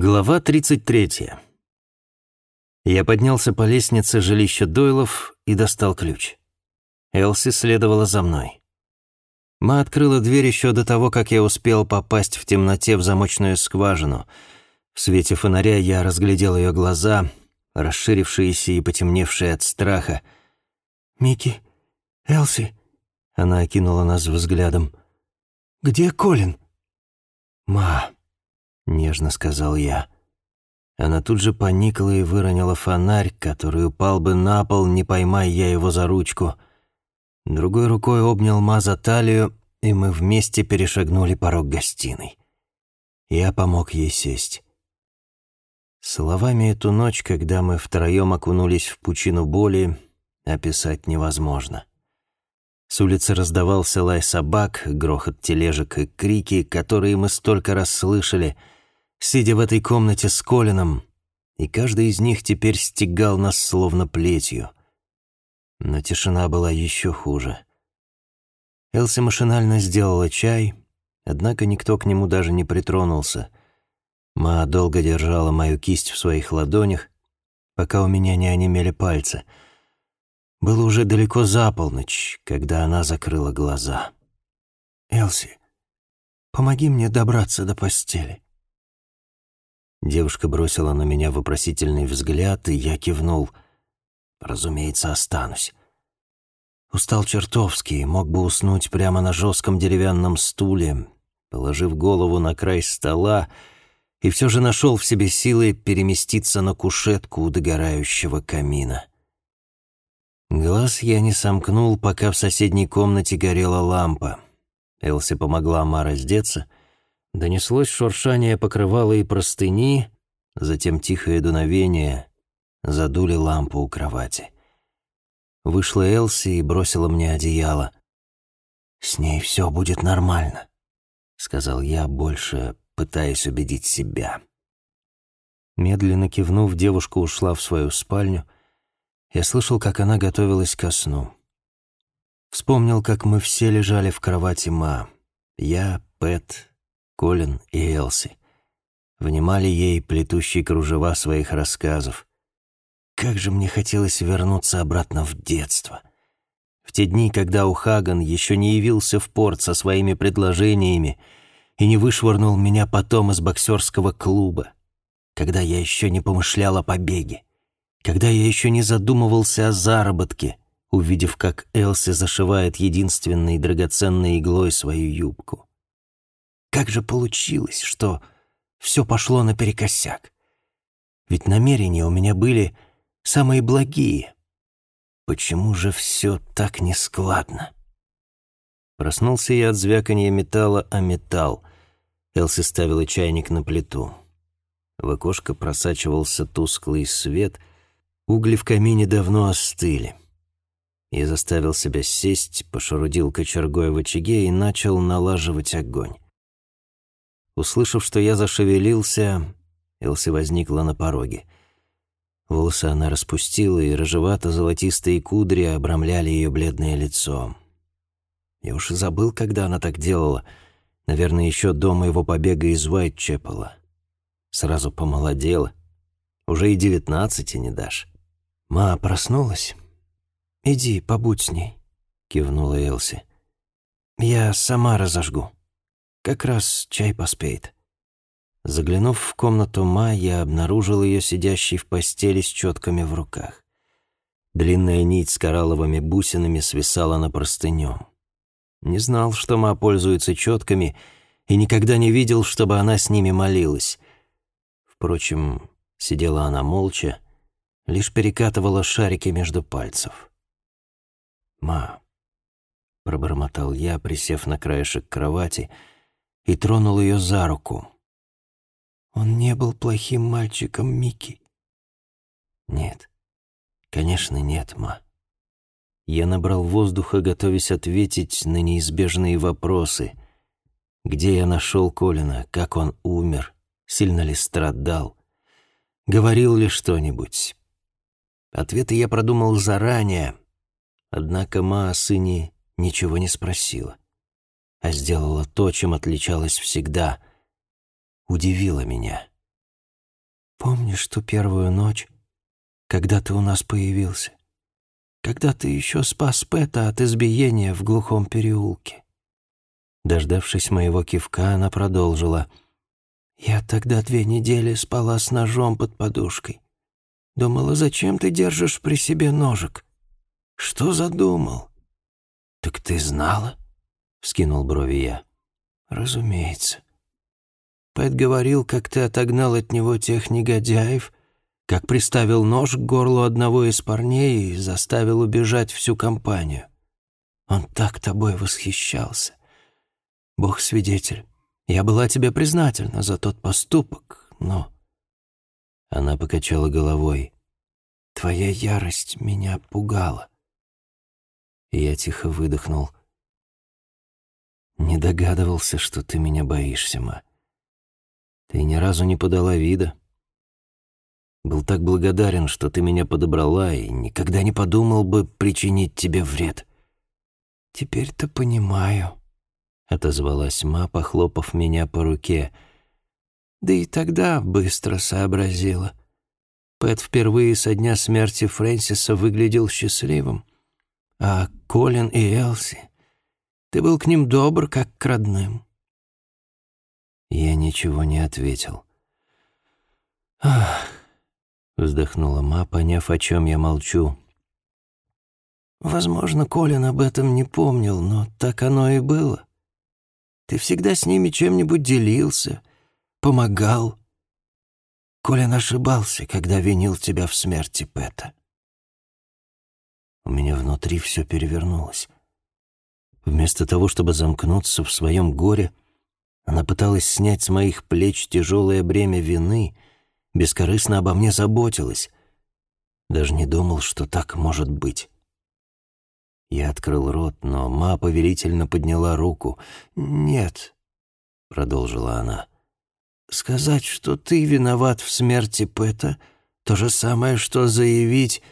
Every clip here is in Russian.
Глава 33. Я поднялся по лестнице жилища Дойлов и достал ключ. Элси следовала за мной. Ма открыла дверь еще до того, как я успел попасть в темноте в замочную скважину. В свете фонаря я разглядел ее глаза, расширившиеся и потемневшие от страха. «Микки, Элси», — она окинула нас взглядом. «Где Колин?» «Ма», нежно сказал я. Она тут же поникла и выронила фонарь, который упал бы на пол, не поймая я его за ручку. Другой рукой обнял Ма за талию, и мы вместе перешагнули порог гостиной. Я помог ей сесть. Словами эту ночь, когда мы втроем окунулись в пучину боли, описать невозможно. С улицы раздавался лай собак, грохот тележек и крики, которые мы столько раз слышали — сидя в этой комнате с Колином, и каждый из них теперь стегал нас словно плетью. Но тишина была еще хуже. Элси машинально сделала чай, однако никто к нему даже не притронулся. Ма долго держала мою кисть в своих ладонях, пока у меня не онемели пальцы. Было уже далеко за полночь, когда она закрыла глаза. «Элси, помоги мне добраться до постели». Девушка бросила на меня вопросительный взгляд, и я кивнул. Разумеется, останусь. Устал чертовски, мог бы уснуть прямо на жестком деревянном стуле, положив голову на край стола, и все же нашел в себе силы переместиться на кушетку у догорающего камина. Глаз я не сомкнул, пока в соседней комнате горела лампа. Элси помогла Ма раздеться — Донеслось шуршание покрывала и простыни, затем тихое дуновение, задули лампу у кровати. Вышла Элси и бросила мне одеяло. «С ней все будет нормально», — сказал я, больше пытаясь убедить себя. Медленно кивнув, девушка ушла в свою спальню. Я слышал, как она готовилась ко сну. Вспомнил, как мы все лежали в кровати Ма. Я, Пэт, Колин и Элси. Внимали ей плетущие кружева своих рассказов. Как же мне хотелось вернуться обратно в детство. В те дни, когда Ухаган еще не явился в порт со своими предложениями и не вышвырнул меня потом из боксерского клуба, когда я еще не помышлял о побеге, когда я еще не задумывался о заработке, увидев, как Элси зашивает единственной драгоценной иглой свою юбку. Как же получилось, что все пошло наперекосяк? Ведь намерения у меня были самые благие. Почему же все так нескладно? Проснулся я от звяканья металла о металл. Элси ставила чайник на плиту. В окошко просачивался тусклый свет, угли в камине давно остыли. Я заставил себя сесть, пошарудил кочергой в очаге и начал налаживать огонь. Услышав, что я зашевелился, Элси возникла на пороге. Волосы она распустила, и рыжевато-золотистые кудри обрамляли ее бледное лицо. Я уж и забыл, когда она так делала. Наверное, еще до моего побега из Уайтчепела. Сразу помолодела. Уже и девятнадцати не дашь. «Ма проснулась?» «Иди, побудь с ней», — кивнула Элси. «Я сама разожгу». Как раз чай поспеет. Заглянув в комнату Ма, я обнаружил ее сидящей в постели с четками в руках. Длинная нить с коралловыми бусинами свисала на простыню. Не знал, что Ма пользуется четками, и никогда не видел, чтобы она с ними молилась. Впрочем, сидела она молча, лишь перекатывала шарики между пальцев. «Ма», — пробормотал я, присев на краешек кровати, — и тронул ее за руку. «Он не был плохим мальчиком, Микки». «Нет, конечно, нет, ма». Я набрал воздуха, готовясь ответить на неизбежные вопросы. Где я нашел Колина, как он умер, сильно ли страдал, говорил ли что-нибудь. Ответы я продумал заранее, однако ма о сыне ничего не спросила а сделала то, чем отличалась всегда. Удивила меня. помнишь ту первую ночь, когда ты у нас появился? Когда ты еще спас Пэта от избиения в глухом переулке?» Дождавшись моего кивка, она продолжила. «Я тогда две недели спала с ножом под подушкой. Думала, зачем ты держишь при себе ножик? Что задумал?» «Так ты знала?» — вскинул брови я. «Разумеется. Пэт говорил, как ты отогнал от него тех негодяев, как приставил нож к горлу одного из парней и заставил убежать всю компанию. Он так тобой восхищался. Бог свидетель, я была тебе признательна за тот поступок, но...» Она покачала головой. «Твоя ярость меня пугала». Я тихо выдохнул. «Не догадывался, что ты меня боишься, ма. Ты ни разу не подала вида. Был так благодарен, что ты меня подобрала, и никогда не подумал бы причинить тебе вред». «Теперь-то понимаю», — отозвалась ма, похлопав меня по руке. Да и тогда быстро сообразила. Пэт впервые со дня смерти Фрэнсиса выглядел счастливым. А Колин и Элси... Ты был к ним добр, как к родным. Я ничего не ответил. «Ах!» — вздохнула ма, поняв, о чем я молчу. «Возможно, Колин об этом не помнил, но так оно и было. Ты всегда с ними чем-нибудь делился, помогал. Колин ошибался, когда винил тебя в смерти Пэта. У меня внутри все перевернулось. Вместо того, чтобы замкнуться в своем горе, она пыталась снять с моих плеч тяжелое бремя вины, бескорыстно обо мне заботилась. Даже не думал, что так может быть. Я открыл рот, но ма повелительно подняла руку. «Нет», — продолжила она, — «сказать, что ты виноват в смерти Пэта, то же самое, что заявить,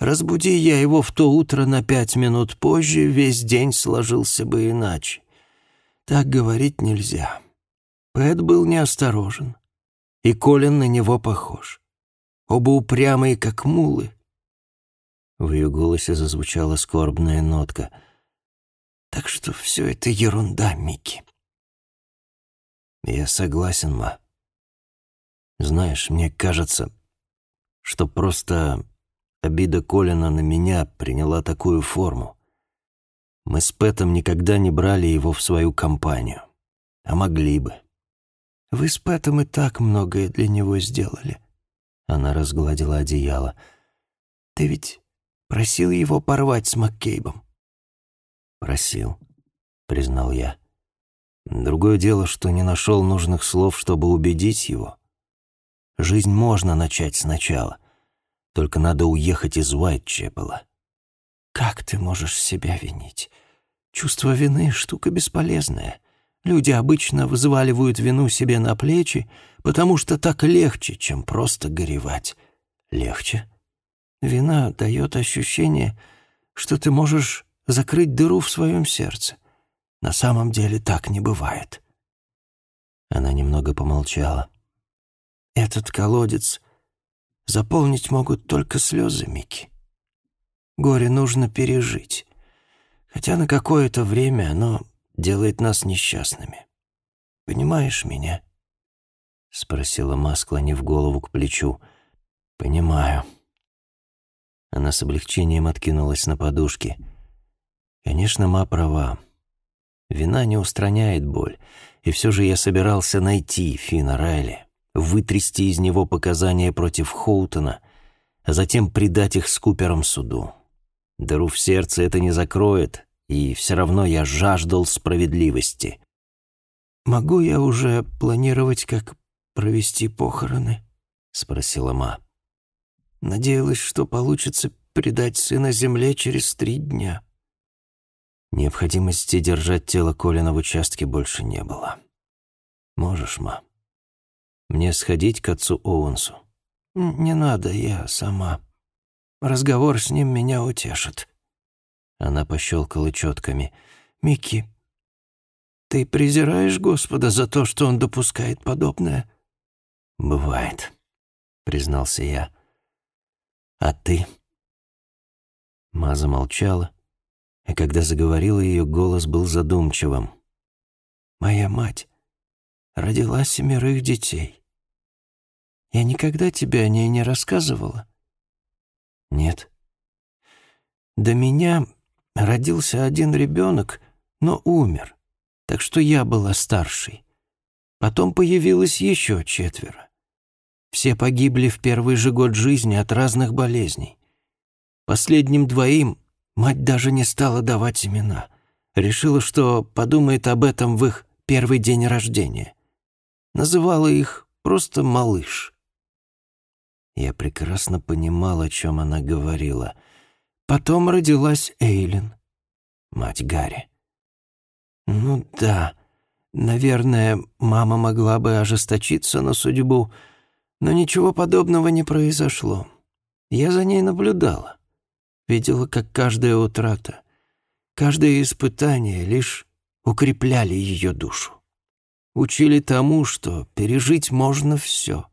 разбуди я его в то утро на пять минут позже, весь день сложился бы иначе. Так говорить нельзя. Пэт был неосторожен, и Колин на него похож. Оба упрямые, как мулы, в ее голосе зазвучала скорбная нотка. «Так что все это ерунда, Микки». «Я согласен, ма. Знаешь, мне кажется, что просто обида Колина на меня приняла такую форму. Мы с Пэтом никогда не брали его в свою компанию, а могли бы». «Вы с Пэтом и так многое для него сделали». Она разгладила одеяло. «Ты ведь Просил его порвать с Маккейбом. «Просил», — признал я. «Другое дело, что не нашел нужных слов, чтобы убедить его. Жизнь можно начать сначала, только надо уехать из Уайтчепела». «Как ты можешь себя винить? Чувство вины — штука бесполезная. Люди обычно взваливают вину себе на плечи, потому что так легче, чем просто горевать. Легче?» Вина дает ощущение, что ты можешь закрыть дыру в своем сердце. На самом деле так не бывает. Она немного помолчала. Этот колодец заполнить могут только слезы Мики. Горе нужно пережить, хотя на какое-то время оно делает нас несчастными. Понимаешь меня? — спросила Ма, склонив голову к плечу. «Понимаю», она с облегчением откинулась на подушки. Конечно, ма права. Вина не устраняет боль, и все же я собирался найти Фина Райли, вытрясти из него показания против Хоутона, а затем предать их с Купером суду. Дыру в сердце это не закроет, и все равно я жаждал справедливости. «Могу я уже планировать, как провести похороны?» — спросила Ма. Надеялась, что получится предать сына земле через три дня. Необходимости держать тело Колина в участке больше не было. Можешь, ма? Мне сходить к отцу Оуэнсу? Не надо, я сама. Разговор с ним меня утешит. Она пощелкала четками. Микки, ты презираешь Господа за то, что он допускает подобное? Бывает. — признался я. «А ты?» Ма замолчала, и когда заговорила, ее голос был задумчивым. «Моя мать родила семерых детей. Я никогда тебе о ней не рассказывала?» «Нет». «До меня родился один ребенок, но умер, так что я была старшей. Потом появилось еще четверо. Все погибли в первый же год жизни от разных болезней. Последним двоим мать даже не стала давать имена. Решила, что подумает об этом в их первый день рождения. Называла их просто «малыш». Я прекрасно понимал, о чем она говорила. Потом родилась Эйлин, мать Гарри. Ну да, наверное, мама могла бы ожесточиться на судьбу, но ничего подобного не произошло. Я за ней наблюдала. Видела, как каждая утрата, каждое испытание лишь укрепляли ее душу. Учили тому, что пережить можно все.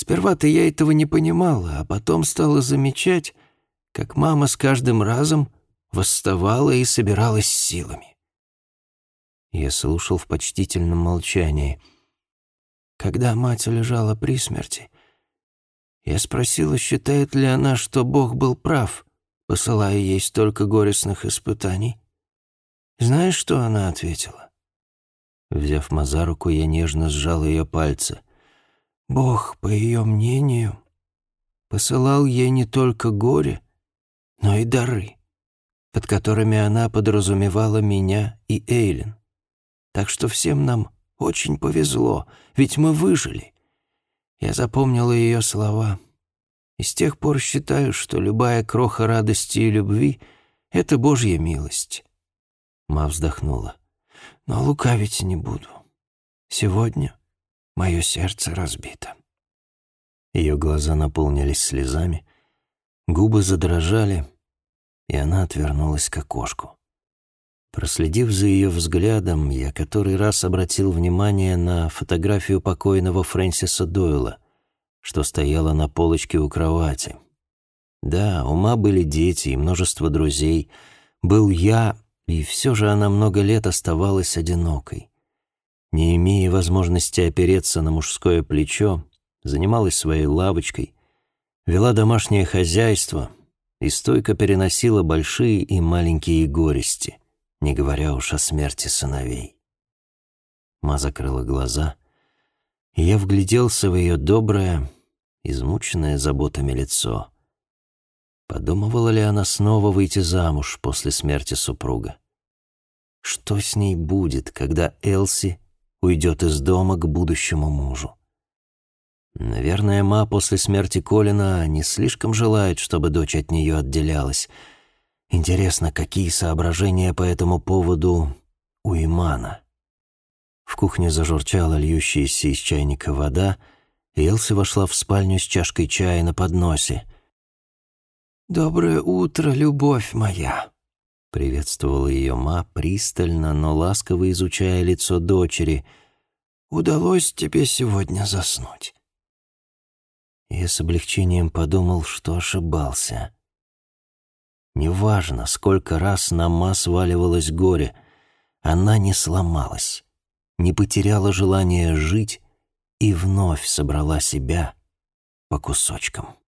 Сперва-то я этого не понимала, а потом стала замечать, как мама с каждым разом восставала и собиралась силами. Я слушал в почтительном молчании — когда мать лежала при смерти, я спросила, считает ли она, что Бог был прав, посылая ей столько горестных испытаний. Знаешь, что она ответила? Взяв ма за руку, я нежно сжал ее пальцы. Бог, по ее мнению, посылал ей не только горе, но и дары, под которыми она подразумевала меня и Эйлин. Так что всем нам очень повезло, ведь мы выжили. Я запомнила ее слова. И с тех пор считаю, что любая кроха радости и любви — это Божья милость. Ма вздохнула. Но лукавить не буду. Сегодня мое сердце разбито. Ее глаза наполнились слезами, губы задрожали, и она отвернулась к окошку. Проследив за ее взглядом, я который раз обратил внимание на фотографию покойного Фрэнсиса Дойла, что стояла на полочке у кровати. Да, у Ма были дети и множество друзей. Был я, и все же она много лет оставалась одинокой. Не имея возможности опереться на мужское плечо, занималась своей лавочкой, вела домашнее хозяйство и стойко переносила большие и маленькие горести не говоря уж о смерти сыновей. Ма закрыла глаза, и я вгляделся в ее доброе, измученное заботами лицо. Подумывала ли она снова выйти замуж после смерти супруга? Что с ней будет, когда Элси уйдет из дома к будущему мужу? Наверное, Ма после смерти Колина не слишком желает, чтобы дочь от нее отделялась — Интересно, какие соображения по этому поводу у Имана? В кухне зажурчала льющаяся из чайника вода, и Элси вошла в спальню с чашкой чая на подносе. «Доброе утро, любовь моя!» Приветствовала ее ма, пристально, но ласково изучая лицо дочери. «Удалось тебе сегодня заснуть?» Я с облегчением подумал, что ошибался. Неважно, сколько раз на Ма сваливалось горе, она не сломалась, не потеряла желание жить и вновь собрала себя по кусочкам.